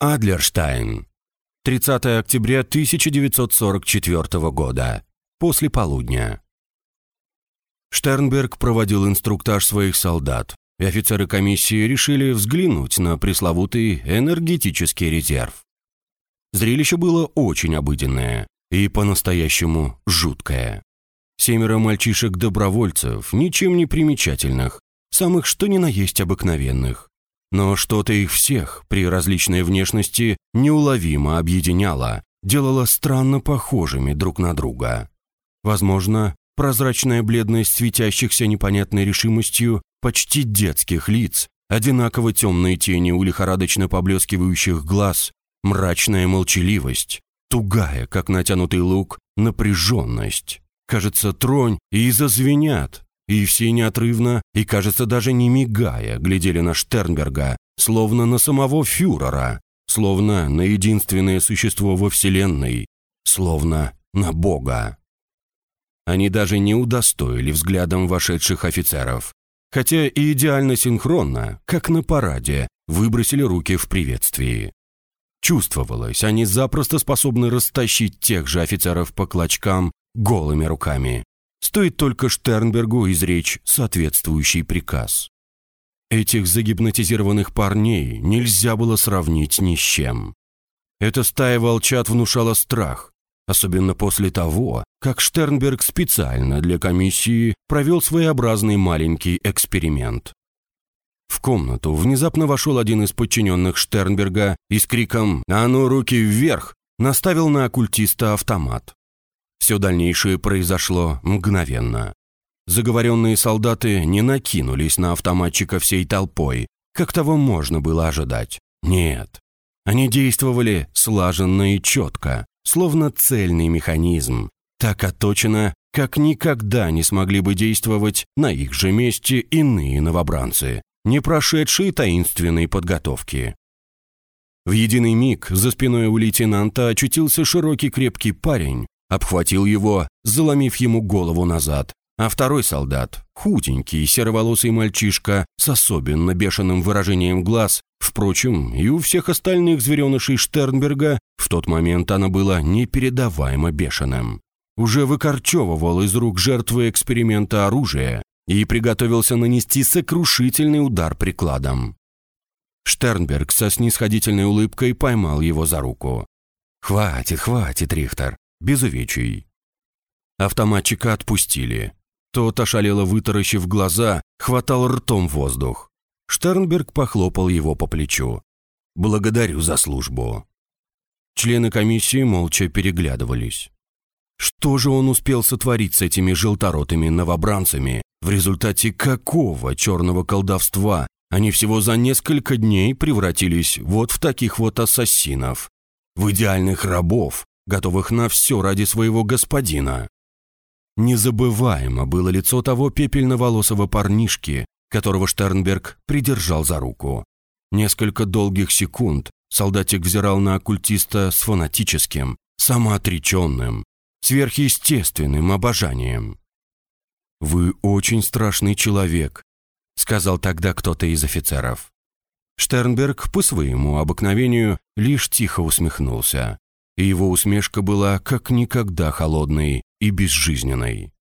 Адлерштайн. 30 октября 1944 года. После полудня. Штернберг проводил инструктаж своих солдат, и офицеры комиссии решили взглянуть на пресловутый энергетический резерв. Зрелище было очень обыденное и по-настоящему жуткое. Семеро мальчишек-добровольцев, ничем не примечательных, самых что ни на есть обыкновенных. Но что-то их всех при различной внешности неуловимо объединяло, делало странно похожими друг на друга. Возможно, прозрачная бледность светящихся непонятной решимостью почти детских лиц, одинаково темные тени у лихорадочно поблескивающих глаз, мрачная молчаливость, тугая, как натянутый лук, напряженность. Кажется, тронь и зазвенят, и все неотрывно, и, кажется, даже не мигая, глядели на Штернберга, словно на самого фюрера, словно на единственное существо во Вселенной, словно на Бога. Они даже не удостоили взглядом вошедших офицеров, хотя и идеально синхронно, как на параде, выбросили руки в приветствии. Чувствовалось, они запросто способны растащить тех же офицеров по клочкам голыми руками. Стоит только Штернбергу изречь соответствующий приказ. Этих загипнотизированных парней нельзя было сравнить ни с чем. Эта стая волчат внушала страх, особенно после того, как Штернберг специально для комиссии провел своеобразный маленький эксперимент. В комнату внезапно вошел один из подчиненных Штернберга и с криком «А ну, руки вверх!» наставил на оккультиста автомат. Все дальнейшее произошло мгновенно. Заговоренные солдаты не накинулись на автоматчика всей толпой, как того можно было ожидать. Нет. Они действовали слаженно и четко, словно цельный механизм, так отточено, как никогда не смогли бы действовать на их же месте иные новобранцы, не прошедшие таинственной подготовки. В единый миг за спиной у лейтенанта очутился широкий крепкий парень, обхватил его, заломив ему голову назад, а второй солдат, худенький сероволосый мальчишка с особенно бешеным выражением глаз, впрочем, и у всех остальных зверенышей Штернберга в тот момент она была непередаваемо бешеным. Уже выкорчевывал из рук жертвы эксперимента оружие и приготовился нанести сокрушительный удар прикладом. Штернберг со снисходительной улыбкой поймал его за руку. «Хватит, хватит, Рихтер, без увечий». Автоматчика отпустили. Тот, ошалело вытаращив глаза, хватал ртом воздух. Штернберг похлопал его по плечу. «Благодарю за службу». Члены комиссии молча переглядывались. Что же он успел сотворить с этими желторотыми новобранцами, в результате какого черного колдовства они всего за несколько дней превратились вот в таких вот ассасинов, в идеальных рабов, готовых на все ради своего господина? Незабываемо было лицо того пепельноволосого парнишки, которого Штернберг придержал за руку. Несколько долгих секунд солдатик взирал на оккультиста с фанатическим, самоотреченным, сверхъестественным обожанием. «Вы очень страшный человек», — сказал тогда кто-то из офицеров. Штернберг по своему обыкновению лишь тихо усмехнулся, и его усмешка была как никогда холодной и безжизненной.